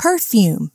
perfume.